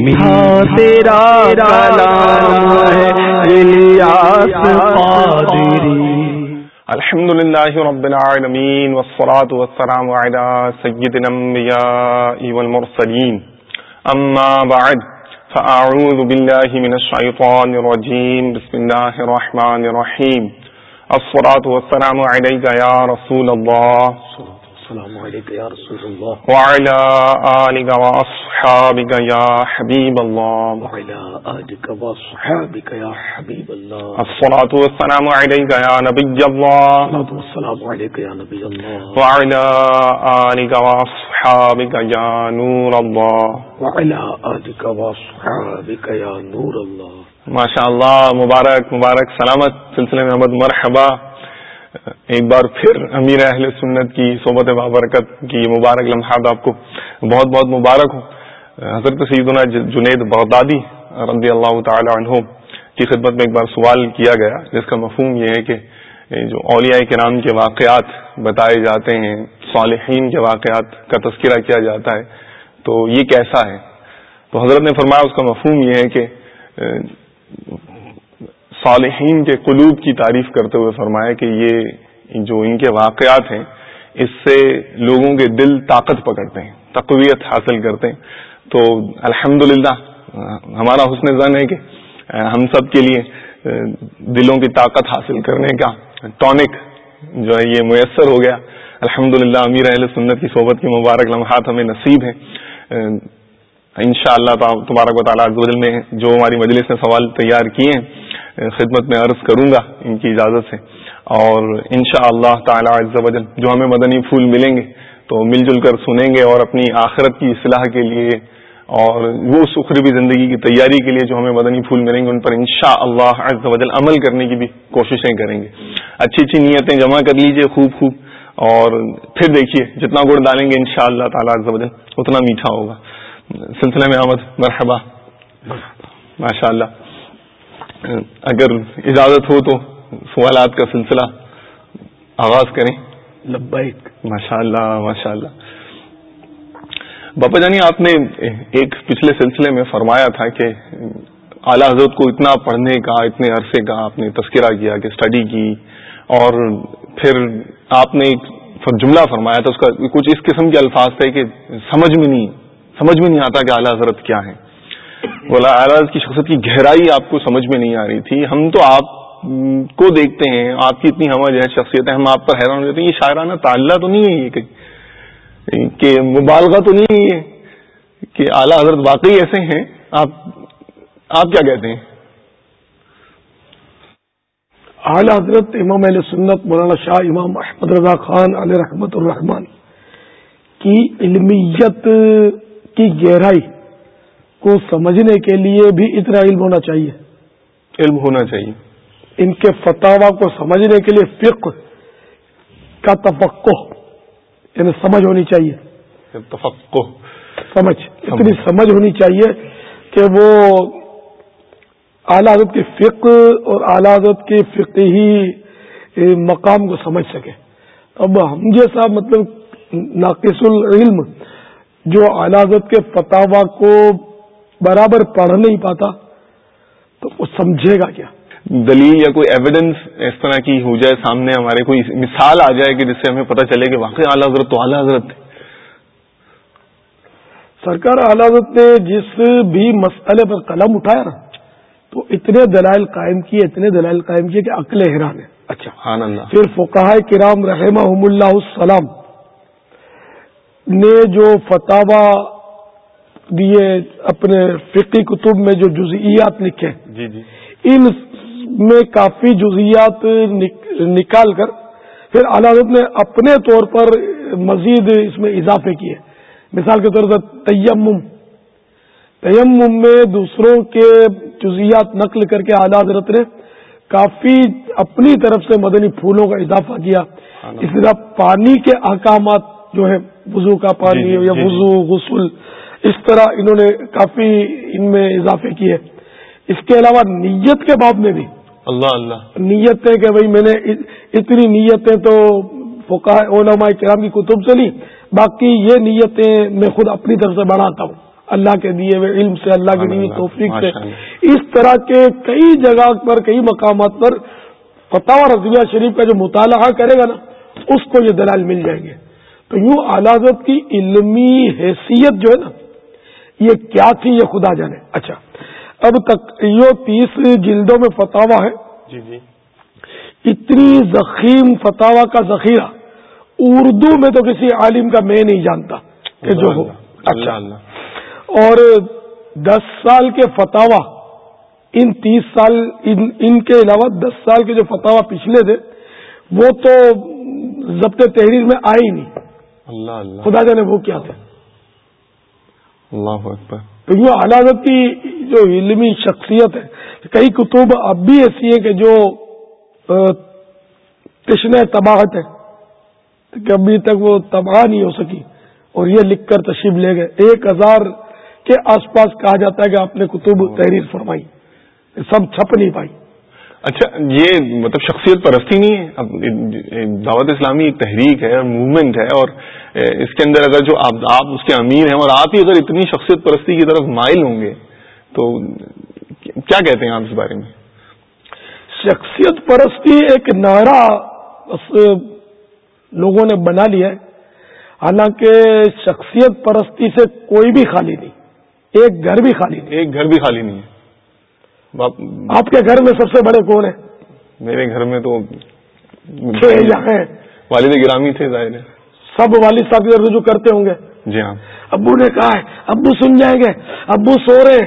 میٹھا تیرا کلام ہے الیاس قادری الحمد لله رب العالمين والصلاة والسلام على سيد الأنبياء والمرسلين أما بعد فأعوذ بالله من الشيطان الرجيم بسم الله الرحمن الرحيم الصلاة والسلام عليك يا رسول الله السلام عليك يا رسول الله. وعلى آلك وأصحابك يا حبيب الله. وعلى آلك وأصحابك يا حبيب الله. الصلاة والسلام عليك يا نبي الله. الصلاة والسلام عليك يا نبي الله. وعلى آلك وأصحابك يا نور الله. وعلى آلك وأصحابك يا نور الله. ما شاء الله. مبارک مبارک سلامت. سلسلے میں احمد مرحبا. ایک بار پھر امیر اہل سنت کی صحبت بابرکت کی مبارک لمحات آپ کو بہت بہت مبارک ہوں حضرت سیدنا جنید بغدادی رضی اللہ تعالی عنہ کی خدمت میں ایک بار سوال کیا گیا، جس کا مفہوم یہ ہے کہ جو اولیاء کرام کے واقعات بتائے جاتے ہیں، صالحین کے واقعات کا تذکرہ کیا جاتا ہے، تو یہ کیسا ہے؟ تو حضرت نے فرمایا، اس کا مفہوم یہ ہے کہ صالحین کے قلوب کی تعریف کرتے ہوئے فرمایا کہ یہ جو ان کے واقعات ہیں، اس سے لوگوں کے دل طاقت پکڑتے ہیں، تقویت حاصل کرتے ہیں۔ تو الحمد ہمارا حسن زن ہے کہ ہم سب کے لیے، دلوں کی طاقت حاصل کرنے کا ٹونک جو ہے، یہ میسر ہو گیا۔ الحمد للہ امیر اہل سنت کی صحبت کی مبارک لمحات ہمیں نصیب ہیں۔ ان شاء اللہ تبارک و تعالیٰ میں جو ہماری مجلس نے سوال تیار کیے ہیں خدمت میں عرض کروں گا ان کی اجازت سے۔ اور ان شاء اللہ تعالیٰ جو ہمیں مدنی پھول ملیں گے تو مل جل کر سنیں گے اور اپنی آخرت کی اصلاح کے لیے اور وہ سخربی زندگی کی تیاری کے لیے جو ہمیں مدنی پھول ملیں گے، ان پر ان شاء اللہ عمل کرنے کی بھی کوششیں کریں گے۔ اچھی اچھی نیتیں جمع کر لیجیے خوب خوب اور پھر دیکھیے جتنا گڑ ڈالیں گے ان شاء اللہ تعالیٰ اتنا میٹھا ہوگا۔ سلسلے میں احمد مرحبا۔ ماشاء اللہ اگر اجازت ہو تو سوالات کا سلسلہ آغاز کریں۔ لبیک۔ ماشاء اللہ ماشاء اللہ باپا جانی آپ نے ایک پچھلے سلسلے میں فرمایا تھا کہ اعلی حضرت کو اتنا پڑھنے کا اتنے عرصے کا آپ نے تذکرہ کیا کہ اسٹڈی کی اور پھر آپ نے ایک جملہ فرمایا تھا اس کا کچھ اس قسم کے الفاظ تھے کہ سمجھ میں نہیں سمجھ میں نہیں آتا کہ اعلی حضرت کیا ہے بولا اعراض کی شخصیت کی گہرائی آپ کو سمجھ میں نہیں آ رہی تھی۔ ہم تو آپ کو دیکھتے ہیں، آپ کی اتنی ہوا جو ہے شخصیت ہے ہم آپ پر حیران ہو جاتے ہیں۔ یہ شاعرانہ تعلّہ تو نہیں ہے یہ کہ مبالغہ تو نہیں ہے کہ اعلیٰ حضرت واقعی ایسے ہیں۔ آپ آپ کیا کہتے ہیں؟ اعلی حضرت امام علیہ سنت مولانا شاہ امام احمد رضا خان علیہ رحمت الرحمان کی علمیت کی گہرائی کو سمجھنے کے لیے بھی اتنا علم ہونا چاہیے۔ علم ہونا چاہیے۔ ان کے فتوا کو سمجھنے کے لیے فقہ کا تفقع یعنی سمجھ ہونی چاہیے۔ تفقع سمجھ اتنی سمجھ ہونی چاہیے کہ وہ اعلی حضرت کی فقہ اور اعلی حضرت کے فقہی مقام کو سمجھ سکے۔ اب ہم جیسا مطلب ناقص العلم جو اعلی حضرت کے فتوا کو برابر پڑھ نہیں پاتا تو وہ سمجھے گا کیا؟ دلیل یا کوئی ایویڈنس اس طرح کی ہو جائے سامنے ہمارے کوئی مثال آ جائے کہ جس سے ہمیں پتہ چلے کہ واقعی اعلیٰ حضرت تو اعلیٰ حضرت سرکار اعلیٰ حضرت نے جس بھی مسئلے پر قلم اٹھایا نا تو اتنے دلائل قائم کیے اتنے دلائل قائم کیے کہ عقل حیران ہے۔ اچھا اللہ۔ پھر فقہ کرام رحمہ اللہ السلام نے جو فتح دیے اپنے فقی کتب میں جو جزئیات لکھے جی جی۔ ان میں کافی جزئیات نکال کر پھر حضرت نے اپنے طور پر مزید اس میں اضافے کیے۔ مثال کے طور پر تیمم۔ تیمم میں دوسروں کے جزیات نقل کر کے اعلیٰ حضرت نے کافی اپنی طرف سے مدنی پھولوں کا اضافہ کیا۔ اسی طرح پانی کے احکامات جو ہے وضو کا پانی جی، جی، یا جی، وضو غسل اس طرح انہوں نے کافی ان میں اضافے کیے۔ اس کے علاوہ نیت کے باب میں بھی۔ اللہ اللہ۔ نیتیں کہ بھائی میں نے اتنی نیتیں تو علماء کرام کی کتب سے لی باقی یہ نیتیں میں خود اپنی طرف سے بڑھاتا ہوں۔ اللہ کے دیے ہوئے علم سے اللہ کے دیے توفیق سے۔ اس طرح کے کئی جگہ پر کئی مقامات پر فتح رضویہ شریف کا جو مطالعہ کرے گا نا اس کو یہ دلال مل جائیں گے۔ تو یوں علازت کی علمی حیثیت جو ہے نا یہ کیا تھی یہ خدا جانے۔ اچھا۔ اب تک یہ تیس جلدوں میں فتوا ہے۔ جی جی۔ اتنی زخیم فتوا کا ذخیرہ اردو میں تو کسی عالم کا میں نہیں جانتا کہ جو ہو۔ اچھا۔ اور دس سال کے فتوا ان تیس سال ان ان کے علاوہ دس سال کے جو فتوا پچھلے تھے وہ تو ضبط تحریر میں آئے ہی نہیں۔ اللہ اللہ۔ خدا جانے وہ کیا تھے۔ اللہ اکبر۔ تو یہ کی جو علمی شخصیت ہے کئی کتب اب بھی ایسی ہیں کہ جو تشن تباہت ہے کہ ابھی تک وہ تباہ نہیں ہو سکی اور یہ لکھ کر تشریف لے گئے۔ ایک ہزار کے آس پاس کہا جاتا ہے کہ آپ نے کتب تحریر فرمائی سب چھپ نہیں پائی۔ اچھا یہ مطلب شخصیت پرستی نہیں ہے۔ اب دعوت اسلامی ایک تحریک ہے موومنٹ ہے اور اس کے اندر اگر جو آپ آپ اس کے امیر ہیں اور آپ ہی اگر اتنی شخصیت پرستی کی طرف مائل ہوں گے تو کیا کہتے ہیں آپ اس بارے میں؟ شخصیت پرستی ایک نعرہ لوگوں نے بنا لیا ہے۔ حالانکہ شخصیت پرستی سے کوئی بھی خالی نہیں ایک گھر بھی خالی نہیں۔ ایک گھر بھی خالی نہیں ہے۔ آپ کے گھر میں سب سے بڑے کون ہیں؟ میرے گھر میں تو والد گرامی تھے ظاہر سب والد صاحب رجوع کرتے ہوں گے۔ جی ہاں۔ ابو نے کہا ہے ابو سن جائیں گے ابو سو رہے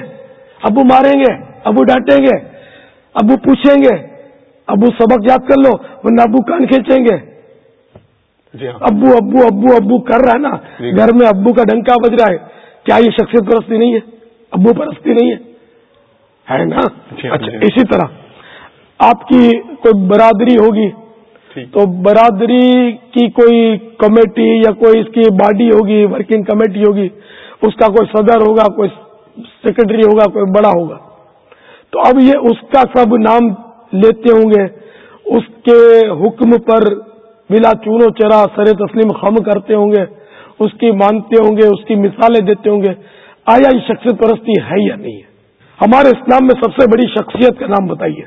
ابو ماریں گے ابو ڈانٹیں گے ابو پوچھیں گے ابو سبق یاد کر لو ورنہ ابو کان کھینچیں گے۔ جی ہاں۔ ابو ابو ابو ابو کر رہا ہے نا جی۔ گھر میں ابو کا ڈنکا بج رہا ہے۔ کیا یہ شخصیت پرستی نہیں ہے؟ ابو پرستی نہیں ہے۔ ہے نا؟ جی، اچھا جی۔ اسی طرح۔ آپ کی کوئی برادری ہوگی تو برادری کی کوئی کمیٹی یا کوئی اس کی باڈی ہوگی ورکنگ کمیٹی ہوگی اس کا کوئی صدر ہوگا کوئی سیکرٹری ہوگا کوئی بڑا ہوگا۔ تو اب یہ اس کا سب نام لیتے ہوں گے اس کے حکم پر بلا چونو چرا سر تسلیم خم کرتے ہوں گے اس کی مانتے ہوں گے اس کی مثالیں دیتے ہوں گے۔ آیا یہ شخصیت پرستی ہے یا نہیں ہے؟ ہمارے اسلام میں سب سے بڑی شخصیت کا نام بتائیے۔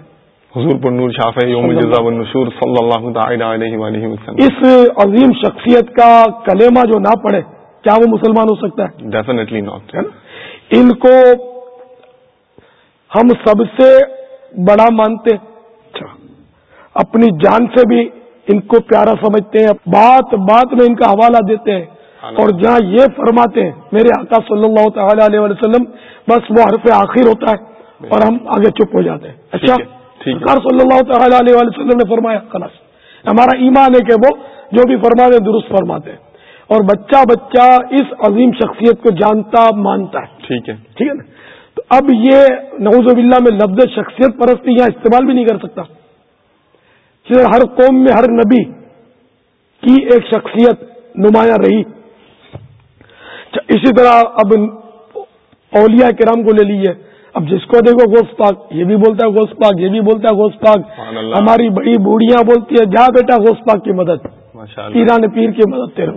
حضور پر نور شاف یوم صلی اللہ علیہ وسلم۔ اس عظیم شخصیت کا کلمہ جو نہ پڑھے کیا وہ مسلمان ہو سکتا ہے؟ ڈیفینیٹلی ناٹ ان کو ہم سب سے بڑا مانتے اچھا۔ اپنی جان سے بھی ان کو پیارا سمجھتے ہیں بات بات میں ان کا حوالہ دیتے ہیں۔ اور جہاں یہ فرماتے ہیں میرے آقا صلی اللہ تعالی علیہ وسلم بس وہ حرف آخر ہوتا ہے اور ہم آگے چپ ہو جاتے ہیں۔ اچھا؟ سرکار صلی اللہ تعالی علیہ وسلم نے فرمایا خلاص ہمارا ایمان ہے کہ وہ جو بھی فرماتے درست فرماتے ہیں۔ اور بچہ بچہ اس عظیم شخصیت کو جانتا مانتا ہے۔ ٹھیک ہے۔ ٹھیک ہے نا؟ تو اب یہ نوز باللہ میں لفظ شخصیت پرستی یہاں استعمال بھی نہیں کر سکتا۔ ہر قوم میں ہر نبی کی ایک شخصیت نمایاں رہی۔ اچھا، اسی طرح اب اولیاء کرام کو لے لیجیے اب جس کو دیکھو گوشت پاک یہ بھی بولتا ہے گوشت پاک یہ بھی بولتا ہے گوشت پاک۔ ہماری بڑی بوڑھیاں بولتی ہے جا بیٹا گوشت پاک کی مدد۔ پیران پیر کی مدد تیرے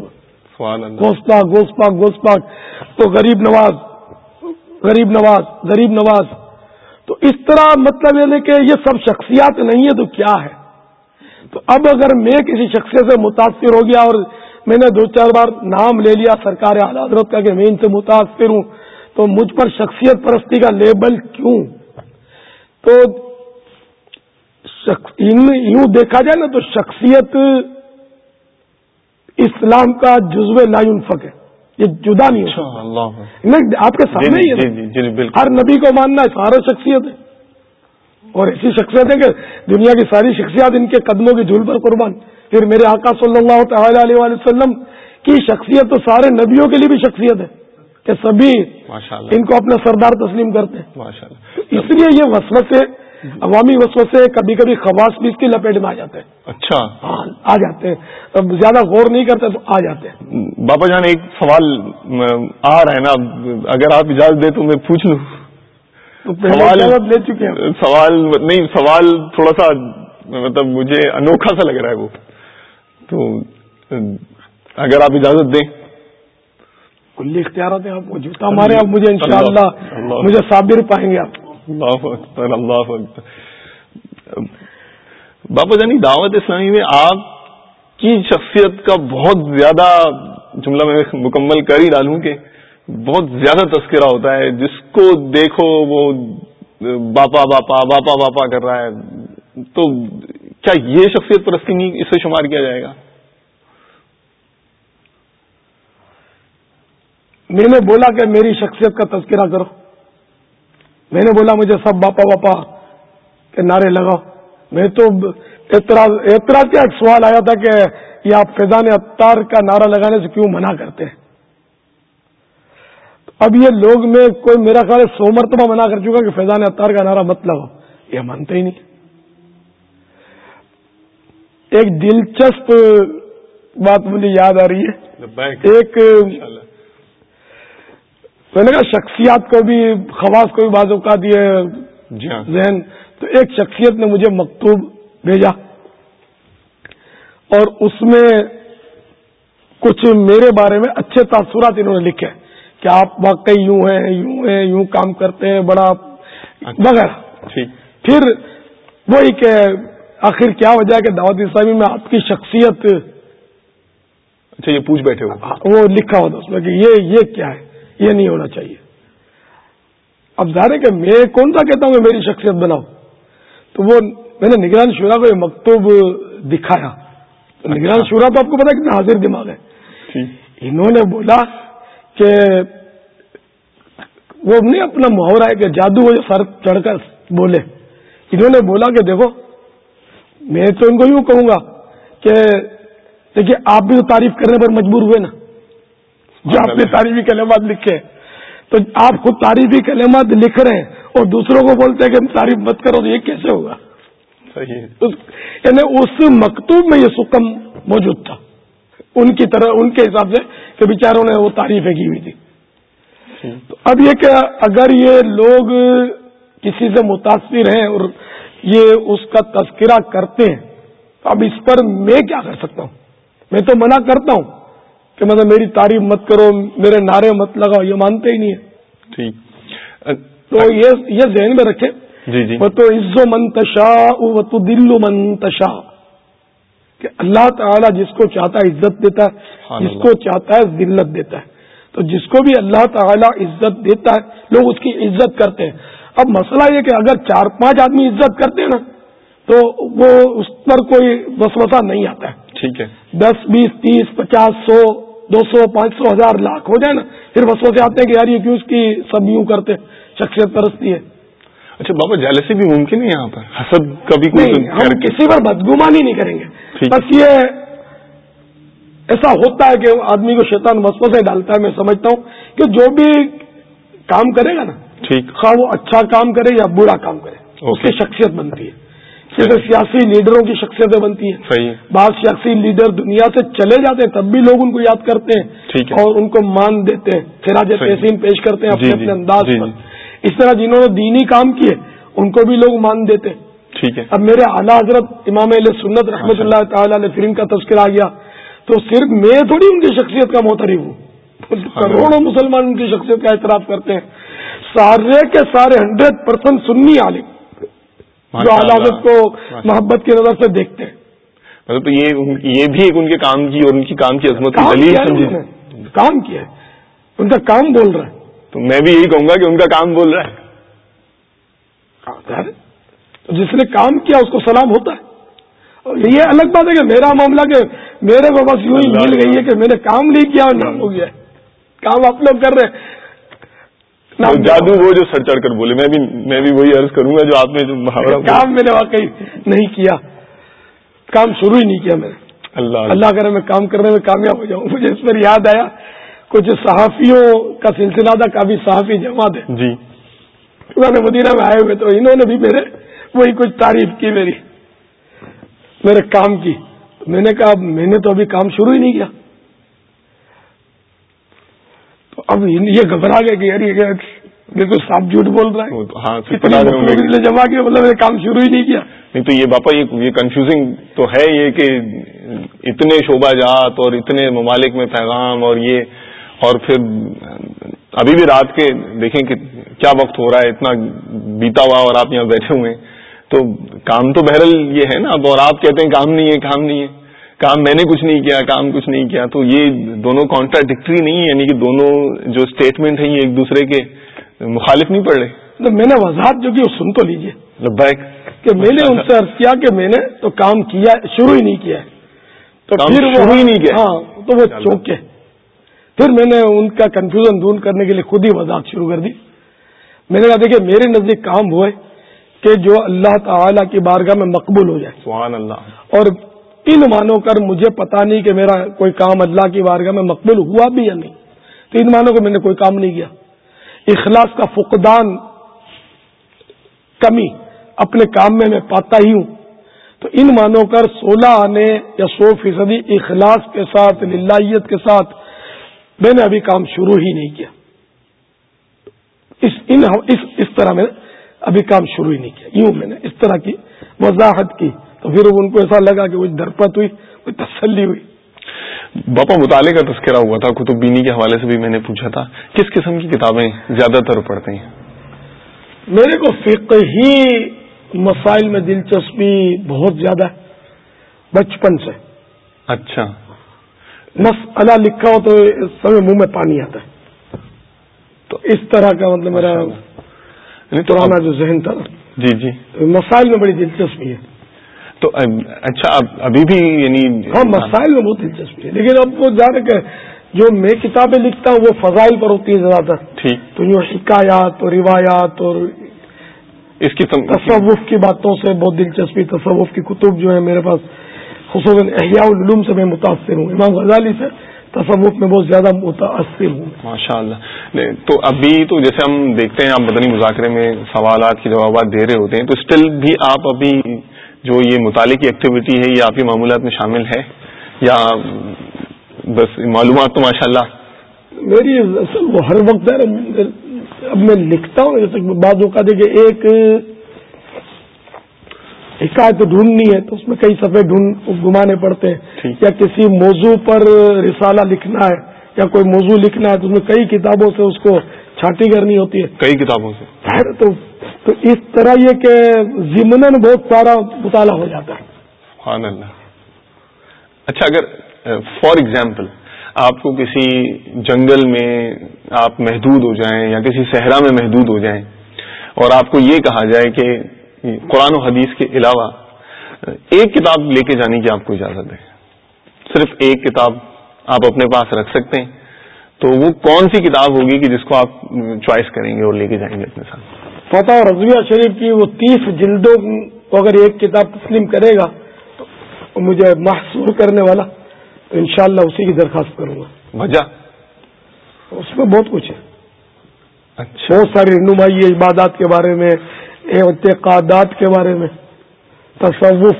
گوشت پاک گوشت پاک گوشت پاک۔ تو غریب نواز غریب نواز غریب نواز۔ تو اس طرح مطلب یہ کہ یہ سب شخصیات نہیں ہے تو کیا ہے؟ تو اب اگر میں کسی شخصیت سے متاثر ہو گیا اور میں نے دو چار بار نام لے لیا سرکار حضرت کا کہ میں ان سے متاثر ہوں تو مجھ پر شخصیت پرستی کا لیبل کیوں؟ تو یوں دیکھا جائے نا تو شخصیت اسلام کا جزو لا فق ہے۔ یہ جدا نہیں اچھا، آپ کے سامنے ہی جی، جی، جی، ہر نبی کو ماننا ہے سارا شخصیت ہے اور ایسی شخصیت ہے کہ دنیا کی ساری شخصیات ان کے قدموں کی جھول پر قربان۔ پھر میرے آقا صلی اللہ تعالی علیہ وسلم کی شخصیت تو سارے نبیوں کے لیے بھی شخصیت ہے۔ کہ سبھی ان کو اپنا سردار تسلیم کرتے ہیں۔ اس لیے یہ وسوسے عوامی وسوسے کبھی کبھی خواص بھی اس کی لپیٹ میں آ جاتے ہیں۔ اچھا۔ ہاں آ جاتے ہیں۔ زیادہ غور نہیں کرتے تو آ جاتے ہیں۔ بابا جان ایک سوال آ رہا ہے نا۔ اگر آپ اجازت دیں تو میں پوچھ لوں۔ سوال لے چکے ہیں۔ سوال نہیں سوال تھوڑا سا مطلب مجھے انوکھا سا لگ رہا ہے وہ۔ تو اگر آپ اجازت دیں۔ کلی اختیارات ہیں آپ کو جوتا مارے آپ مجھے انشاءاللہ مجھے صابر پائیں گے آپ۔ اللہ اکبر اللہ اکبر۔ باپا جانی دعوت اسلامی میں آپ کی شخصیت کا بہت زیادہ جملہ میں مکمل کر ہی ڈالوں کہ بہت زیادہ تذکرہ ہوتا ہے۔ جس کو دیکھو وہ باپا باپا باپا باپا کر رہا ہے۔ تو کیا یہ شخصیت پرستی نہیں اس سے شمار کیا جائے گا؟ میں نے بولا کہ میری شخصیت کا تذکرہ کرو۔ میں نے بولا مجھے سب باپا باپا کے نعرے لگاؤ۔ میں تو اعتراض اعتراض کیا؟ ایک سوال آیا تھا کہ یہ آپ فیضان اطار کا نعرہ لگانے سے کیوں منع کرتے ہیں؟ اب یہ لوگ میں کوئی میرا خیال سو مرتبہ منع کر چکا کہ فیضان اطار کا نعرہ مت لگاؤ۔ یہ مانتے ہی نہیں۔ ایک دلچسپ بات مجھے یاد آ رہی ہے۔ ایک میں نے کہا شخصیات کو بھی خواص کو بھی بعض اوقات یہ جی ہاں۔ ذہن تو ایک شخصیت نے مجھے مکتوب بھیجا۔ اور اس میں کچھ میرے بارے میں اچھے تاثرات انہوں نے لکھے کہ آپ واقعی یوں ہیں یوں ہیں یوں کام کرتے ہیں بڑا وغیرہ پھر وہی کہ آخر کیا وجہ ہے کہ دعوت اسلامی میں آپ کی شخصیت اچھا یہ پوچھ بیٹھے ہو۔ وہ لکھا ہوتا اس میں کہ یہ یہ کیا ہے؟ یہ نہیں ہونا چاہیے۔ اب ظاہر ہے کہ میں کون سا کہتا ہوں کہ میری شخصیت بناؤ۔ تو وہ میں نے نگران شورا کو یہ مکتوب دکھایا۔ تو نگران شورا تو آپ کو پتا کتنا حاضر دماغ ہے۔ انہوں نے بولا کہ وہ نہیں اپنا محاورہ ہے کہ جادو وہ سر چڑھ کر بولے۔ انہوں نے بولا کہ دیکھو میں تو ان کو یوں کہوں گا کہ دیکھیے آپ بھی تو تعریف کرنے پر مجبور ہوئے نا۔ جو آپ نے تعریفی کلمات لکھے تو آپ خود تعریفی کلمات لکھ رہے ہیں اور دوسروں کو بولتے ہیں کہ تعریف مت کرو تو یہ کیسے ہوگا؟ یعنی اس مکتوب میں یہ سکم موجود تھا۔ ان کی طرح ان کے حساب سے کہ بیچاروں نے وہ تعریفیں کی ہوئی تھی۔ تو اب یہ کہ اگر یہ لوگ کسی سے متاثر ہیں اور یہ اس کا تذکرہ کرتے ہیں تو اب اس پر میں کیا کر سکتا ہوں؟ میں تو منع کرتا ہوں۔ کہ مطلب میری تعریف مت کرو میرے نعرے مت لگاؤ یہ مانتے ہی نہیں ہے ٹھیک تو یہ ذہن میں رکھے جی جی۔ وہ تو عز و منتشا وہ تو دل و منتشا کہ اللہ تعالیٰ جس کو چاہتا ہے عزت دیتا ہے جس کو چاہتا ہے ذلت دیتا ہے۔ تو جس کو بھی اللہ تعالیٰ عزت دیتا ہے لوگ اس کی عزت کرتے ہیں۔ اب مسئلہ یہ کہ اگر چار پانچ آدمی عزت کرتے ہیں نا تو وہ اس پر کوئی وسوسہ نہیں آتا ہے۔ ٹھیک ہے۔ دس بیس تیس پچاس سو دو سو پانچ سو ہزار لاکھ ہو جائے نا پھر بس سے آتے ہیں کہ یار یہ کیوں اس کی سب یوں کرتے شخصیت پرستی ہے۔ اچھا بابا جیلسی بھی ممکن ہے یہاں پر؟ حسد کبھی نہیں ہم کسی پر بدگمانی نہیں کریں گے۔ بس یہ ایسا ہوتا ہے کہ آدمی کو شیطان مسو سے ڈالتا ہے میں سمجھتا ہوں کہ جو بھی کام کرے گا نا ٹھیک۔ خواہ وہ اچھا کام کرے یا برا کام کرے اس کی شخصیت بنتی ہے۔ صرف سیاسی لیڈروں کی شخصیتیں بنتی ہیں۔ بعض سیاسی لیڈر دنیا سے چلے جاتے ہیں تب بھی لوگ ان کو یاد کرتے ہیں اور ان کو مان دیتے ہیں خراج تحسین پیش کرتے ہیں اپنے جی، اپنے جی، انداز جی، پر۔ اس طرح جنہوں نے دینی کام کیے ان کو بھی لوگ مان دیتے ہیں۔ اب میرے اعلیٰ حضرت امام علیہ سنت رحمۃ اللہ تعالی علیہ فریم کا تذکر آ گیا تو صرف میں تھوڑی ان کی شخصیت کا محترف ہوں۔ کروڑوں مسلمان ان کی شخصیت کا اعتراف کرتے ہیں۔ سارے کے سارے ہنڈریڈ پرسینٹ سنی عالم۔ جو عدالت کو محبت کی نظر سے دیکھتے ہیں۔ مطلب یہ بھی ایک ان کے کام کی اور ان کی کام کی عظمت کام کیا ہے ان کا کام بول رہا ہے۔ تو میں بھی یہی کہوں گا کہ ان کا کام بول رہا ہے۔ جس نے کام کیا اس کو سلام ہوتا ہے۔ یہ الگ بات ہے کہ میرا معاملہ کہ میرے کو بس یوں ہی مل گئی ہے کہ میں نے کام نہیں کیا اور نام ہو گیا۔ کام آپ لوگ کر رہے ہیں۔ جادو وہ جو سر چڑھ کر بولے میں بھی میں بھی وہی عرض کروں گا جو آپ نے جو محاورہ کام میں نے واقعی نہیں کیا۔ کام شروع ہی نہیں کیا میں۔ نے اللہ اللہ کرے میں کام کرنے میں کامیاب ہو جاؤں۔ مجھے اس پر یاد آیا کچھ صحافیوں کا سلسلہ تھا کافی صحافی جماعت ہے جی۔ نے مدینہ میں آئے ہوئے تو انہوں نے بھی میرے وہی کچھ تعریف کی میری میرے کام کی۔ میں نے کہا میں نے تو ابھی کام شروع ہی نہیں کیا۔ اب یہ گھبرا گیا کہ یار یہ بالکل صاف جھوٹ بول رہا ہے۔ ہاں جمع کیا مطلب کام شروع ہی نہیں کیا۔ نہیں تو یہ باپا یہ کنفیوزنگ تو ہے یہ کہ اتنے شعبہ جات اور اتنے ممالک میں پیغام اور یہ اور پھر ابھی بھی رات کے دیکھیں کہ کیا وقت ہو رہا ہے اتنا بیتا ہوا اور آپ یہاں بیٹھے ہوئے ہیں۔ تو کام تو بہرحال یہ ہے نا اب اور آپ کہتے ہیں کام نہیں ہے کام نہیں ہے۔ کام میں نے کچھ نہیں کیا کام کچھ نہیں کیا تو یہ دونوں کانٹراڈکٹری نہیں ہے یعنی کہ دونوں جو اسٹیٹمنٹ ہیں یہ ایک دوسرے کے مخالف نہیں پڑ رہے۔ میں نے وضاحت جو کی وہ سن تو لیجیے کہ میں نے ان سے عرض کیا کہ میں نے تو کام کیا شروع ہی نہیں کیا۔ تو پھر شروع ہی نہیں کیا۔ ہاں تو وہ چونکے۔ پھر میں نے ان کا کنفیوژن دور کرنے کے لیے خود ہی وضاحت شروع کر دی۔ میں نے کہا دیکھیے میرے نزدیک کام ہوئے کہ جو اللہ تعالی کی بارگاہ میں مقبول ہو جائے۔ سبحان اللہ۔ اور ان مانو کر مجھے پتا نہیں کہ میرا کوئی کام اللہ کی بارگاہ میں مقبول ہوا بھی یا نہیں۔ تو ان مانو کر میں نے کوئی کام نہیں کیا۔ اخلاص کا فقدان کمی اپنے کام میں میں پاتا ہی ہوں۔ تو ان مانو کر سولہ آنے یا سو فیصدی اخلاص کے ساتھ للہیت کے ساتھ میں نے ابھی کام شروع ہی نہیں کیا۔ اس ان اس, اس طرح میں ابھی کام شروع ہی نہیں کیا۔ یوں میں نے اس طرح کی وضاحت کی۔ تو پھر ان کو ایسا لگا کہ وہ درپت ہوئی کوئی تسلی ہوئی۔ باپا مطالعے کا تذکرہ ہوا تھا کتب بینی کے حوالے سے بھی میں نے پوچھا تھا کس قسم کی کتابیں زیادہ تر پڑھتے ہیں؟ میرے کو فقہ ہی مسائل میں دلچسپی بہت زیادہ ہے بچپن سے۔ اچھا۔ مسئلہ لکھا ہو تو سمے منہ میں پانی آتا ہے۔ تو اس طرح کا مطلب میرا یعنی پرانا جو ذہن تھا۔ جی جی۔ مسائل میں بڑی دلچسپی ہے۔ تو اچھا ابھی بھی یعنی ہاں مسائل میں بہت دلچسپی ہے۔ لیکن اب وہ جانے کہ جو میں کتابیں لکھتا ہوں وہ فضائل پر ہوتی ہیں زیادہ۔ ٹھیک۔ تو جو حکایات اور روایات اور اس کی تصوف کی باتوں سے بہت دلچسپی تصوف کی کتب جو ہے میرے پاس خصوصاً احیاء العلوم سے میں متاثر ہوں۔ امام غزالی سے تصوف میں بہت زیادہ متاثر ہوں۔ ماشاء اللہ تو ابھی تو جیسے ہم دیکھتے ہیں آپ مدنی مذاکرے میں سوالات کے جوابات دے رہے ہوتے ہیں تو اسٹل بھی آپ ابھی جو یہ مطالعے کی ایکٹیویٹی ہے یہ آپ کی معمولات میں شامل ہے؟ یا بس معلومات تو ماشاء اللہ میری وہ ہر وقت ہے اب میں لکھتا ہوں جیسے بعض اوقات کہ ایک حکایت ڈھونڈنی ہے تو اس میں کئی صفحے ڈھونڈ گمانے پڑتے ہیں۔ یا کسی موضوع پر رسالہ لکھنا ہے یا کوئی موضوع لکھنا ہے تو اس میں کئی کتابوں سے اس کو چھاٹی کرنی ہوتی ہے۔ کئی کتابوں سے۔ تو تو اس طرح یہ کہ ضمن بہت سارا مطالعہ ہو جاتا ہے۔ سبحان اللہ۔ اچھا اگر فار ایگزامپل آپ کو کسی جنگل میں آپ محدود ہو جائیں یا کسی صحرا میں محدود ہو جائیں اور آپ کو یہ کہا جائے کہ قرآن و حدیث کے علاوہ ایک کتاب لے کے جانے کی آپ کو اجازت ہے۔ صرف ایک کتاب آپ اپنے پاس رکھ سکتے ہیں۔ تو وہ کون سی کتاب ہوگی کہ جس کو آپ چوائس کریں گے اور لے کے جائیں گے اپنے ساتھ؟ فتح اور رضویہ شریف کی وہ تیس جلدوں کو اگر ایک کتاب تسلیم کرے گا تو مجھے محسور کرنے والا تو انشاءاللہ اسی کی درخواست کروں گا۔ وجہ؟ اس میں بہت کچھ ہے۔ اچھا۔ بہت ساری رہنمائی عبادات کے بارے میں اعتقادات کے بارے میں۔ تصوف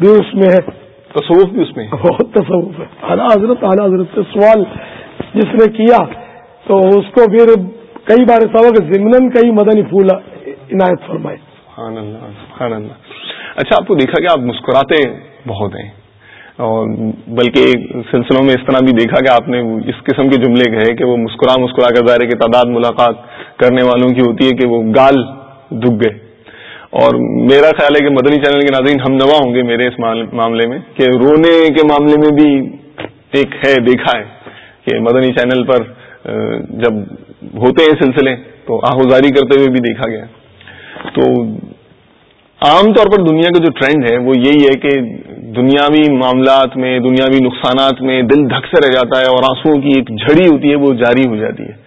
بھی اس میں ہے۔ تصوف بھی اس میں بہت تصوف ہے۔ اعلیٰ حضرت اعلیٰ حضرت سے سوال جس نے کیا تو اس کو پھر کئی بار ایسا ہوا کہ ضمن کئی مدنی پھول عنایت فرمائے۔ سبحان اللہ سبحان اللہ اچھا آپ کو دیکھا کہ آپ مسکراتے بہت ہیں۔ اور بلکہ سلسلوں میں اس طرح بھی دیکھا کہ آپ نے اس قسم کے جملے کہے کہ وہ مسکرا مسکرا کر ظاہر کی تعداد ملاقات کرنے والوں کی ہوتی ہے کہ وہ گال دب گئے۔ اور میرا خیال ہے کہ مدنی چینل کے ناظرین ہم نوا ہوں گے میرے اس معاملے میں کہ رونے کے معاملے میں بھی ایک ہے، دیکھا ہے کہ مدنی چینل پر جب ہوتے ہیں سلسلے، تو آہوزاری کرتے ہوئے بھی دیکھا گیا۔ تو عام طور پر دنیا کا جو ٹرینڈ ہے، وہ یہی ہے کہ دنیاوی معاملات میں، دنیاوی نقصانات میں دل دھک سے رہ جاتا ہے اور آنسو کی ایک جھڑی ہوتی ہے، وہ جاری ہو جاتی ہے۔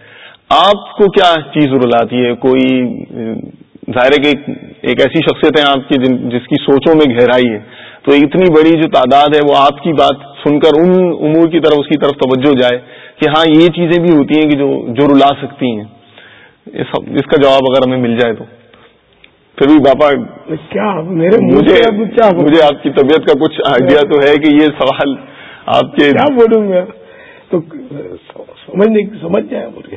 آپ کو کیا چیز رلاتی ہے؟ کوئی ظاہر ہے کہ ایک ایسی شخصیت ہے آپ کی جس کی سوچوں میں گہرائی ہے۔ تو اتنی بڑی جو تعداد ہے، وہ آپ کی بات سن کر ان امور کی طرف، اس کی طرف توجہ جائے۔ کہ ہاں یہ چیزیں بھی ہوتی ہیں کہ جو جو رلا سکتی ہیں۔ اس کا جواب اگر ہمیں مل جائے تو۔ پھر بھی باپا کیا میرے مجھے مجھے آپ کی طبیعت کا کچھ آئیڈیا تو ہے کہ یہ سوال آپ کے کیا بولوں گا تو سمجھنے سمجھ جائے بولے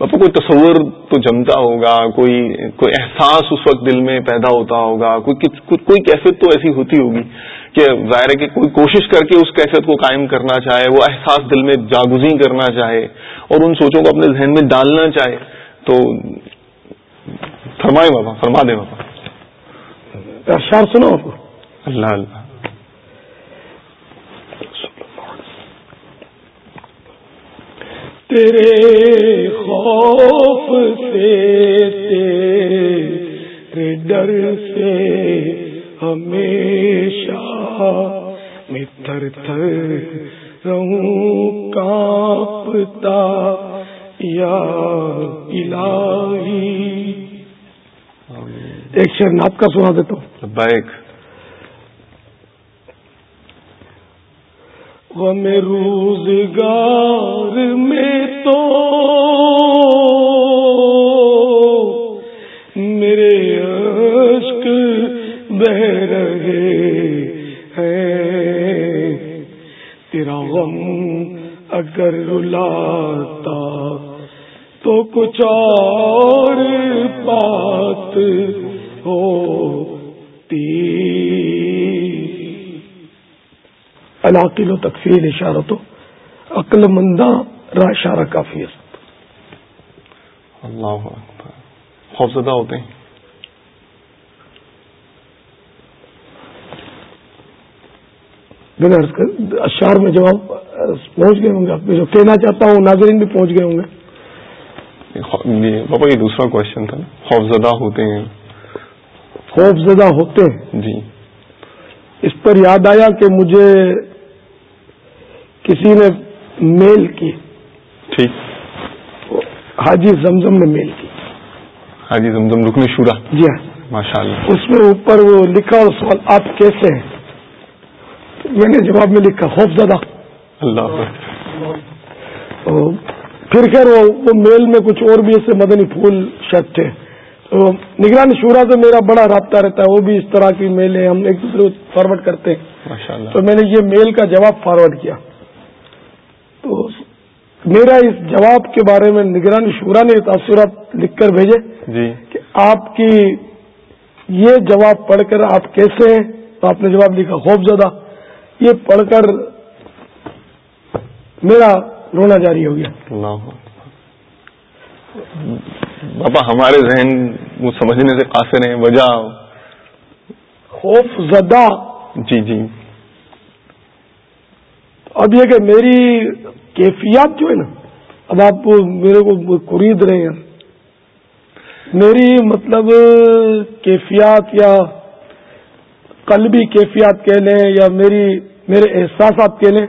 باپا کوئی تصور تو جمتا ہوگا کوئی کوئی احساس اس وقت دل میں پیدا ہوتا ہوگا کوئی کوئی کیفیت تو ایسی ہوتی ہوگی۔ کہ ظاہر ہے کہ کوئی کوشش کر کے اس کیفیت کو قائم کرنا چاہے وہ احساس دل میں جاگزی کرنا چاہے اور ان سوچوں کو اپنے ذہن میں ڈالنا چاہے تو فرمائے بابا فرما دیں بابا۔ اشار سنو اللہ اللہ۔ تیرے خوف سے تیرے ڈر سے ہمیشہ میں تھر تھر رہوں کانپتا یا الہی۔ ایک شیر ناپ کا سنا دیتا ہوں۔ بائک۔ غم روزگار میں تو میرے عشق بہ رہے ہیں۔ تیرا غم اگر رلاتا تو کچھ اور بات ہوتی۔ علاقل و تکفیر اشارت و عقل مندہ را اشارہ کافی ہے۔ اللہ خوفزدہ ہوتے ہیں۔ اشار میں جواب پہنچ گئے ہوں گے جو کہنا چاہتا ہوں ناظرین بھی پہنچ گئے ہوں گے۔ بابا یہ دوسرا کوشچن تھا خوفزدہ ہوتے ہیں۔ خوفزدہ ہوتے ہیں۔ جی۔ اس پر یاد آیا کہ مجھے کسی نے میل کی۔ ٹھیک۔ حاجی زمزم نے میل کی۔ حاجی زمزم رکن شورا۔ جی ہاں۔ ماشاء اللہ اس میں اوپر وہ لکھا اور سوال آپ کیسے ہیں؟ میں نے جواب میں لکھا خوف زدہ۔ اللہ پھر خیر وہ میل میں کچھ اور بھی ایسے مدنی پھول شک تھے۔ تو نگرانی شورا سے میرا بڑا رابطہ رہتا ہے وہ بھی اس طرح کی میلیں ہم ایک دوسرے کو فارورڈ کرتے ہیں۔ تو میں نے یہ میل کا جواب فارورڈ کیا۔ تو میرا اس جواب کے بارے میں نگرانی شورا نے تاثرات لکھ کر بھیجے جی۔ کہ آپ کی یہ جواب پڑھ کر آپ کیسے ہیں؟ تو آپ نے جواب لکھا خوف زدہ۔ یہ پڑھ کر میرا رونا جاری ہو گیا۔ بابا ہمارے ذہن وہ سمجھنے سے قاصر ہیں وجہ۔ خوف زدہ۔ جی جی۔ اب یہ کہ میری کیفیات جو ہے نا اب آپ میرے کو خرید رہے ہیں۔ میری مطلب کیفیات یا قلبی کیفیات کہہ لیں یا میری میرے احساسات کہہ لیں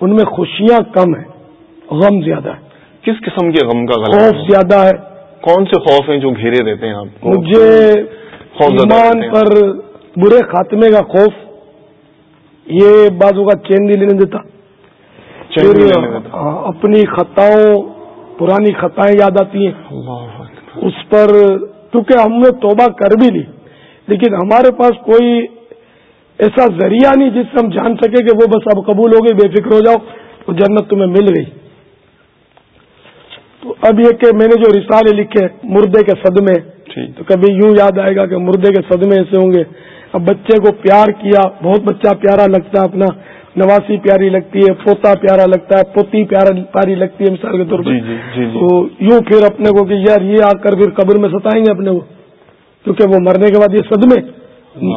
ان میں خوشیاں کم ہیں غم زیادہ ہے۔ کس قسم کے غم کا خوف زیادہ ہے۔ کون سے خوف ہیں جو گھیرے دیتے ہیں آپ مجھے ایمان پر برے خاتمے کا خوف یہ بازو کا چین نہیں لینے دیتا۔ اپنی خطاؤں پرانی خطائیں یاد آتی ہیں۔ اس پر کیونکہ ہم نے توبہ کر بھی لی لیکن ہمارے پاس کوئی ایسا ذریعہ نہیں جس سے ہم جان سکے کہ وہ بس اب قبول ہو گئی بے فکر ہو جاؤ تو جنت تمہیں مل گئی۔ تو اب یہ کہ میں نے جو رسالے لکھے مردے کے صدمے تو کبھی یوں یاد آئے گا کہ مردے کے صدمے ایسے ہوں گے۔ اب بچے کو پیار کیا بہت بچہ پیارا لگتا ہے اپنا نواسی پیاری لگتی ہے پوتا پیارا لگتا ہے پوتی پیارا پیاری لگتی ہے مثال کے طور پر۔ جی، جی، جی، تو یوں پھر اپنے کو کہ یار یہ آ کر پھر قبر میں ستائیں گے اپنے کو کیونکہ وہ مرنے کے بعد یہ صدمے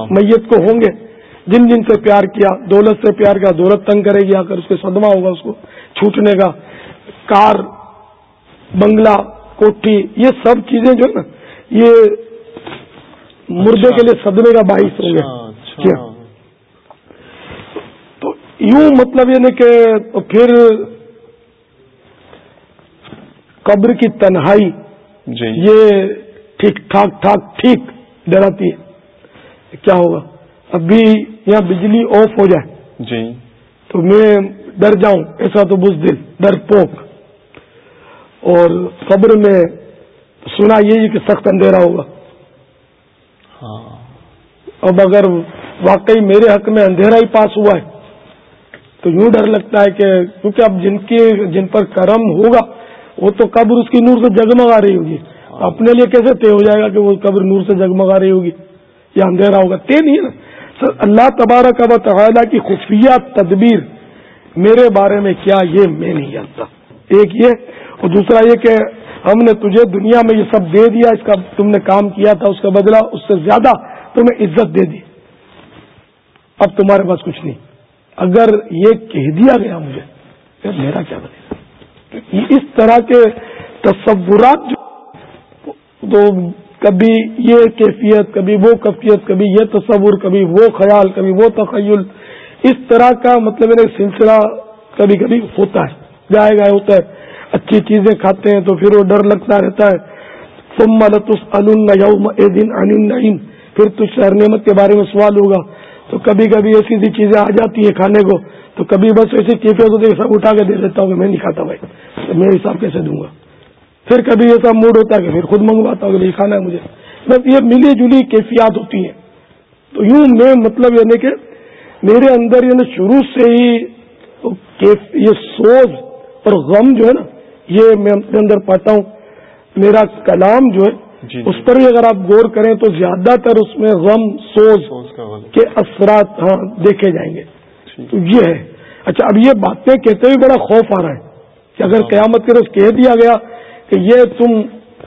میت کو ہوں گے۔ جن جن سے پیار کیا دولت سے پیار کیا دولت تنگ کرے گی آ کر اس کے صدمہ ہوگا اس کو چھوٹنے کا۔ کار بنگلہ کوٹھی یہ سب چیزیں جو ہے نا یہ مردے کے لیے صدمے کا باعث ہوں گے اچھا، اچھا۔ یوں مطلب یہ کہ پھر قبر کی تنہائی جی۔ یہ ٹھیک ٹھاک ٹھاک ٹھیک ڈراتی ہے۔ کیا ہوگا؟ ابھی یہاں بجلی آف ہو جائے۔ جی۔ تو میں ڈر جاؤں ایسا تو بز دل ڈر پوک۔ اور قبر میں سنا یہی کہ سخت اندھیرا ہوگا۔ ہاں۔ اب اگر واقعی میرے حق میں اندھیرا ہی پاس ہوا ہے تو یوں ڈر لگتا ہے کہ کیونکہ اب جن کے جن پر کرم ہوگا وہ تو قبر اس کی نور سے جگمگا رہی ہوگی۔ اپنے لیے کیسے طے ہو جائے گا کہ وہ قبر نور سے جگمگا رہی ہوگی؟ یا اندھیرا ہوگا۔ طے نہیں ہے نا۔ اللہ تبارک و تعالیٰ کی خفیہ تدبیر میرے بارے میں کیا یہ میں نہیں جانتا۔ ایک یہ اور دوسرا یہ کہ ہم نے تجھے دنیا میں یہ سب دے دیا، اس کا تم نے کام کیا تھا، اس کا بدلہ، اس سے زیادہ تمہیں عزت دے دی۔ اب تمہارے پاس کچھ نہیں۔ اگر یہ کہہ دیا گیا مجھے، پھر میرا کیا بنے؟ اس طرح کے تصورات جو تو کبھی یہ کیفیت، کبھی وہ کیفیت، کبھی یہ تصور، کبھی وہ خیال، کبھی وہ تخیل، اس طرح کا مطلب میرا سلسلہ کبھی کبھی ہوتا ہے گائے گائے ہوتا ہے۔ اچھی چیزیں کھاتے ہیں تو پھر وہ ڈر لگتا رہتا ہے۔ سم دن پھر تجھ سے ہر نعمت کے بارے میں سوال ہوگا۔ تو کبھی کبھی ایسی ایسی چیزیں آ جاتی ہیں کھانے کو۔ تو کبھی بس ایسی کیفیت ہوتی ہے سب اٹھا کے دے دیتا ہوں کہ میں نہیں کھاتا بھائی، میں حساب کیسے دوں گا؟ پھر کبھی ایسا موڈ ہوتا ہے کہ پھر خود منگواتا ہوں کہ کھانا ہے مجھے۔ بس یہ ملی جلی کیفیات ہوتی ہیں۔ تو یوں میں مطلب یعنی کہ میرے اندر یعنی شروع سے ہی یہ سوز اور غم جو ہے نا یہ میں اپنے اندر پاتا ہوں۔ میرا کلام جو ہے جی, جی۔ اس پر بھی اگر آپ غور کریں تو زیادہ تر اس میں غم سوز کے اثرات ہاں دیکھے جائیں گے۔ تو یہ ہے۔ اچھا اب یہ باتیں کہتے ہوئے بڑا خوف آ رہا ہے کہ اگر ہاں۔ قیامت کے روز کہہ دیا گیا کہ یہ تم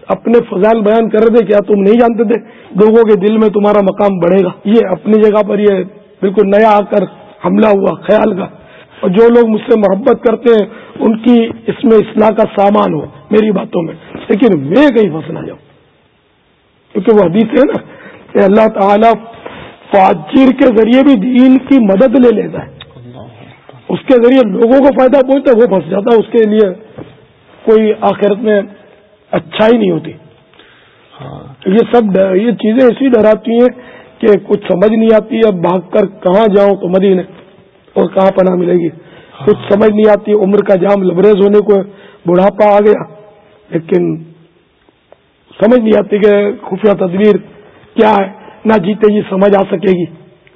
اپنے فضائل بیان کر رہے تھے کیا تم نہیں جانتے تھے؟ لوگوں کے دل میں تمہارا مقام بڑھے گا۔ یہ اپنی جگہ پر یہ بالکل نیا آ کر حملہ ہوا خیال کا۔ اور جو لوگ مجھ سے محبت کرتے ہیں ان کی اس میں اصلاح کا سامان ہو میری باتوں میں۔ لیکن میں کہیں پھنس نہ جاؤں۔ کیونکہ وہ حدیث ہے نا کہ اللہ تعالی فاجر کے ذریعے بھی دین کی مدد لے لیتا ہے۔ اس کے ذریعے لوگوں کو فائدہ پہنچتا ہے وہ پھنس جاتا ہے۔ اس کے لیے کوئی آخرت میں اچھائی نہیں ہوتی۔ ہاں۔ یہ سب یہ چیزیں ایسی ڈراتی ہیں کہ کچھ سمجھ نہیں آتی اب بھاگ کر کہاں جاؤں تو مدینے اور کہاں پناہ ملے گی؟ کچھ سمجھ نہیں آتی عمر کا جام لبریز ہونے کو بڑھاپا آ گیا۔ لیکن سمجھ نہیں آتی کہ خفیہ تدبیر کیا ہے۔ نہ جیتے جی سمجھ آ سکے گی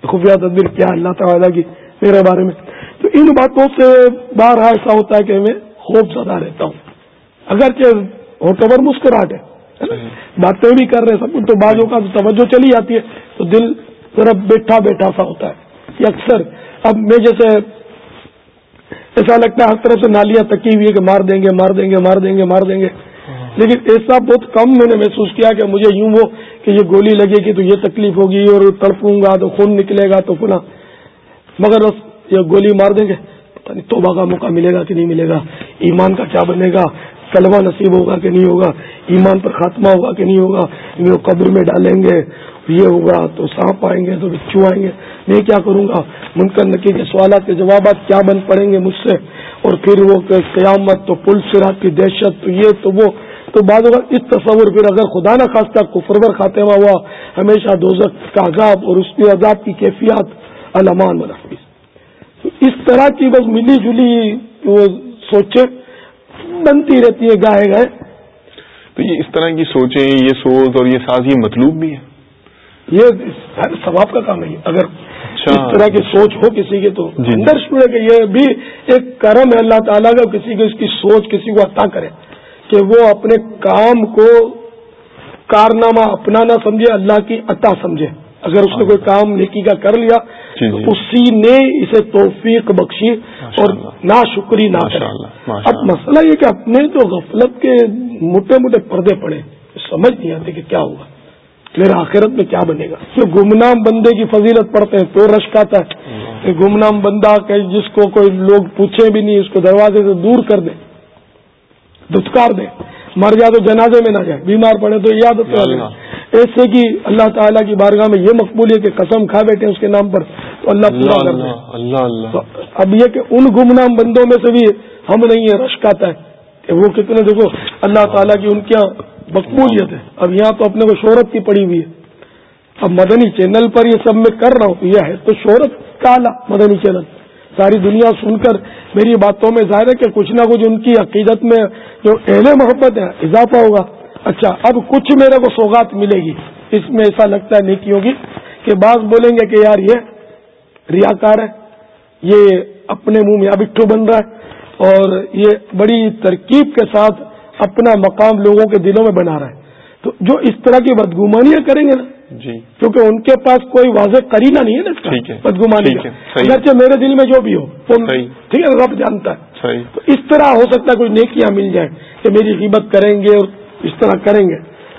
خفیہ تدبیر کیا ہے اللہ تعالیٰ کی میرے بارے میں۔ تو ان باتوں سے بار ایسا ہوتا ہے کہ میں خوف زدہ رہتا ہوں۔ اگرچہ ہوٹل مسکراہٹ ہے باتیں بھی کر رہے سب تو بازوں کا توجہ چلی جاتی ہے۔ تو دل ذرا بیٹھا بیٹھا سا ہوتا ہے یہ اکثر اب میں جیسے ایسا لگتا ہے ہر طرف سے نالیاں تکی ہوئی ہے کہ مار دیں گے مار دیں گے مار دیں گے مار دیں گے۔ لیکن ایسا بہت کم میں نے محسوس کیا کہ مجھے یوں وہ کہ یہ گولی لگے گی تو یہ تکلیف ہوگی اور تڑپوں گا تو خون نکلے گا تو پناہ مگر بس یہ گولی مار دیں گے توبہ کا موقع ملے گا کہ نہیں ملے گا ایمان کا کیا بنے گا۔ کلمہ نصیب ہوگا کہ نہیں ہوگا، ایمان پر خاتمہ ہوگا کہ نہیں ہوگا وہ قبر میں ڈالیں گے، یہ ہوگا تو سانپ آئیں گے تو بچو آئیں گے۔ میں کیا کروں گا؟ منکر نکی کے سوالات کے جوابات کیا بن پڑیں گے مجھ سے؟ اور پھر وہ قیامت تو پل سرات کی دہشت، تو یہ تو وہ۔ تو بعض اوقات اس تصور، پھر اگر خدا نہ خاصہ کفرور خاتمہ ہوا، ہمیشہ دوزک کا عذاب اور اس کے عذاب کی کیفیات علمان بنا اس طرح کی بس ملی جلی وہ سوچے۔ بنتی رہتی ہے گائے گائے۔ تو یہ اس طرح کی سوچیں یہ سوچ اور یہ ساز یہ مطلوب بھی ہے۔ یہ ثواب کا کام نہیں اگر اچھا۔ اس طرح کی سوچ ہو کسی کی تو جی،۔ اندر ہے کہ یہ بھی ایک کرم ہے۔ اللہ تعالیٰ کا کسی کو اس کی سوچ کسی کو عطا کرے کہ وہ اپنے کام کو کارنامہ اپنا نہ سمجھے اللہ کی عطا سمجھے۔ اگر اس نے کوئی کام نیکی کا کر لیا جی، جی۔ اسی نے اسے توفیق بخشی اور نا شکری نہ اب مسئلہ یہ کہ اپنے تو غفلت کے موٹے موٹے پردے پڑے سمجھ نہیں آتے کہ کیا ہوگا میرا آخرت میں کیا بنے گا؟ جو گمنام بندے کی فضیلت پڑتے ہیں تو رشک آتا ہے. گمنام بندہ کہ جس کو کوئی لوگ پوچھے بھی نہیں اس کو دروازے سے دور کر دیں دھتکار دیں مر جائے تو جنازے میں نہ جائے بیمار پڑے تو یاد ایسے کہ اللہ تعالیٰ کی بارگاہ میں یہ مقبول ہے کہ قسم کھا بیٹھے اس کے نام پر تو اللہ پورا کر دے اب یہ کہ ان گمنام بندوں میں سے بھی ہم نہیں ہے رشک آتا ہے کہ وہ کتنے دیکھو اللہ تعالیٰ کی ان کی مقبولیت ہے۔ اب یہاں تو اپنے کو شہرت کی پڑی ہوئی ہے۔ اب مدنی چینل پر یہ سب میں کر رہا ہوں یہ ہے تو شہرت کالا مدنی چینل۔ ساری دنیا سن کر میری باتوں میں ظاہر ہے کہ کچھ نہ کچھ ان کی عقیدت میں جو اہل محبت ہے اضافہ ہوگا۔ اچھا اب کچھ میرے کو سوگات ملے گی۔ اس میں ایسا لگتا ہے نیکی ہوگی کہ بعض بولیں گے کہ یار یہ ریاکار ہے یہ اپنے منہ میں ابٹھو بن رہا ہے اور یہ بڑی ترکیب کے ساتھ اپنا مقام لوگوں کے دلوں میں بنا رہا ہے۔ تو جو اس طرح کی بدگمانیاں کریں گے نا جی۔ کیونکہ ان کے پاس کوئی واضح کرینا نہیں ہے نا بدگمانی اگرچہ میرے دل میں جو بھی ہو ٹھیک ہے رب جانتا ہے۔ تو اس طرح ہو سکتا ہے کوئی نیکیاں مل جائیں کہ میری قیمت کریں گے اور اس طرح کریں گے۔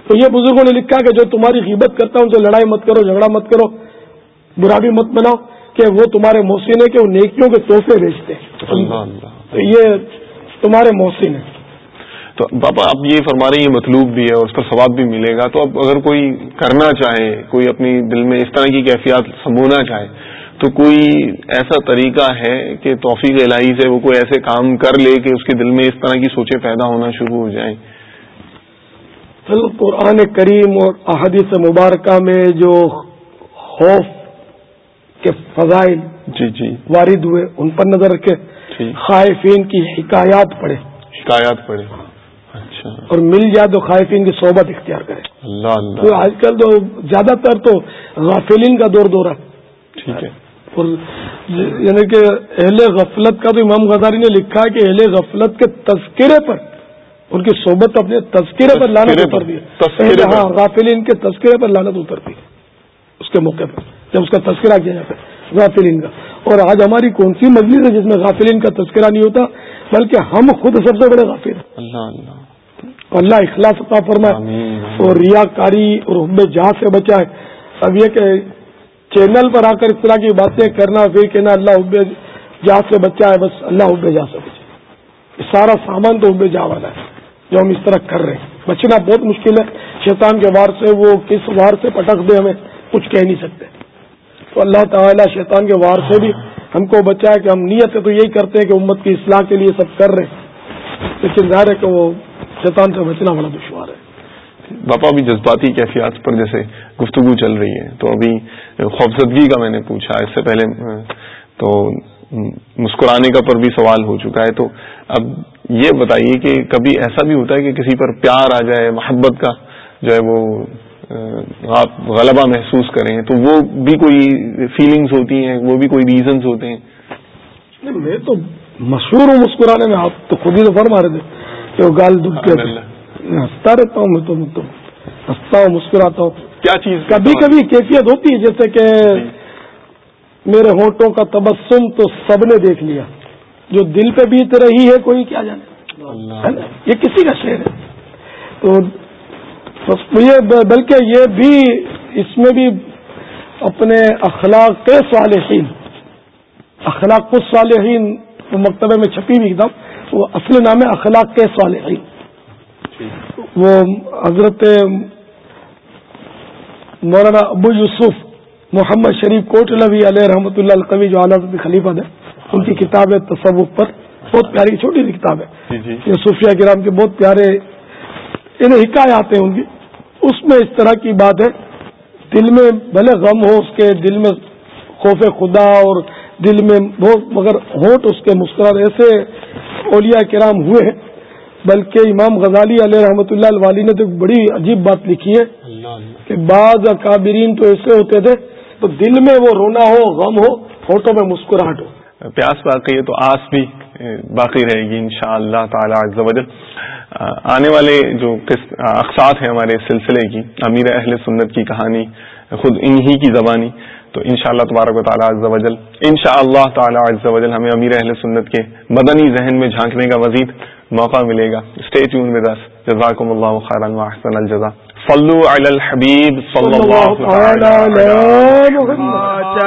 تو یہ بزرگوں نے لکھا کہ جو تمہاری قیمت کرتا ہے ان سے لڑائی مت کرو جھگڑا مت کرو برا بھی مت بناؤ کہ وہ تمہارے محسن ہے کہ وہ نیکیوں کے تحفے بیچتے ہیں۔ تو یہ تمہارے محسن ہیں۔ تو بابا اب یہ فرما رہے ہیں یہ مطلوب بھی ہے اور اس پر ثواب بھی ملے گا۔ تو اب اگر کوئی کرنا چاہے کوئی اپنی دل میں اس طرح کی کیفیات سمونا چاہے تو کوئی ایسا طریقہ ہے کہ توفیق الہی سے وہ کوئی ایسے کام کر لے کہ اس کے دل میں اس طرح کی سوچیں پیدا ہونا شروع ہو جائیں۔ قرآن کریم اور احادیث مبارکہ میں جو خوف کے فضائل جی جی۔ وارد ہوئے ان پر نظر رکھے جی۔ خائفین کی حکایات پڑھے۔ شکایات پڑھے۔ اچھا۔ اور مل جائے تو خائفین کی صحبت اختیار کرے۔ اللہ اللہ۔ تو آج کل تو زیادہ تر تو غافلین کا دور دورہ۔ ٹھیک ہے۔ اور یعنی کہ اہل غفلت کا تو امام غزاری نے لکھا ہے کہ اہل غفلت کے تذکرے پر ان کی صحبت اپنے تذکرے پر لانت اترتی ہے۔ ہاں غافلین کے تذکرے پر لانت اترتی ہے اس کے موقع پر جب اس کا تذکرہ کیا جاتا ہے غافلین کا۔ اور آج ہماری کون سی مجلس ہے جس میں غافلین کا تذکرہ نہیں ہوتا بلکہ ہم خود سب سے بڑے غافل ہیں۔ اللہ اللہ۔ اللہ اخلاص عطا فرمائے۔ اور ریا کاری اور حب جہاں سے بچائے اب یہ کہ چینل پر آ کر اس طرح کی باتیں کرنا پھر کہنا اللہ حب جہاں سے بچا ہے بس اللہ حب جہاں سے بچائے سارا سامان تو حب جہاں والا ہے۔ جو ہم اس طرح کر رہے ہیں۔ بچنا بہت مشکل ہے۔ شیطان کے وار سے، وہ کس وار سے پٹک دے ہمیں؟ کچھ کہہ نہیں سکتے۔ تو اللہ تعالیٰ شیطان کے وار سے بھی ہم کو بچائے کہ ہم نیت ہے تو یہی کرتے ہیں کہ امت کی اصلاح کے لیے سب کر رہے ہیں۔ لیکن ظاہر ہے کہ وہ شیطان سے بچنا بڑا دشوار ہے۔ باپا، ابھی جذباتی کیفیات پر جیسے گفتگو چل رہی ہے۔ تو ابھی خوفزدگی کا میں نے پوچھا، اس سے پہلے، تو مسکرانے کا پر بھی سوال ہو چکا ہے تو اب یہ بتائیے کہ کبھی ایسا بھی ہوتا ہے کہ کسی پر پیار آ جائے محبت کا جو ہے وہ آپ غلبہ محسوس کریں تو وہ بھی کوئی فیلنگز ہوتی ہیں وہ بھی کوئی ریزنز ہوتے ہیں؟ میں تو مشہور ہوں مسکرانے میں آپ تو خود ہی تو فرما رہے تھے کہ وہ گال کے ہنستا رہتا ہوں میں تو ہنستا ہوں مسکراتا ہوں۔ کیا چیز؟ کبھی کبھی کیفیت ہوتی ہے جیسے کہ جی۔ میرے ہونٹوں کا تبسم تو سب نے دیکھ لیا۔ جو دل پہ بیت رہی ہے کوئی کیا جانے؟ یہ کسی کا شعر ہے۔ تو یہ بلکہ یہ بھی اس میں بھی اپنے اخلاق کے صالحین اخلاق کو صالحین مکتبے میں چھپی ہوئی ایک دم وہ اصل نام ہے اخلاق کے وہ حضرت مولانا ابو یوسف محمد شریف کوٹ لوی علیہ رحمۃ اللہ القوی جو اعلیٰ خلیفہ ہے ان کی کتاب ہے تصوف پر بہت پیاری چھوٹی سی کتاب ہے۔ جی، جی۔ یہ صوفیہ کرام کے بہت پیارے انہیں حکایات ہیں ان کی۔ اس میں اس طرح کی بات ہے دل میں بھلے غم ہو اس کے دل میں خوف خدا اور دل میں بہت مگر ہوٹ اس کے مسکرات ایسے اولیاء کرام ہوئے ہیں۔ بلکہ امام غزالی علیہ رحمۃ اللہ الوالی نے تو بڑی عجیب بات لکھی ہے کہ بعض اکابرین تو ایسے ہوتے تھے تو دل میں وہ رونا ہو، غم ہو، فوٹو میں مسکراہٹ ہو۔ پیاس باقی ہے تو آس بھی باقی رہے گی ان شاء اللہ تعالی آنے والے جو اقساط ہیں ہمارے سلسلے کی، امیر اہل سنت کی کہانی، خود انہی کی زبانی، تو ان شاء اللہ تبارک و تعالیٰ وجل ان شاء اللہ تعالیٰ وجل ہمیں امیر اہل سنت کے مدنی ذہن میں جھانکنے کا مزید موقع ملے گا۔ اسٹے ٹیون ود اس جزاکم اللہ خیرا واحسن الجزا صلو علی الحبیب صلی اللہ علیہ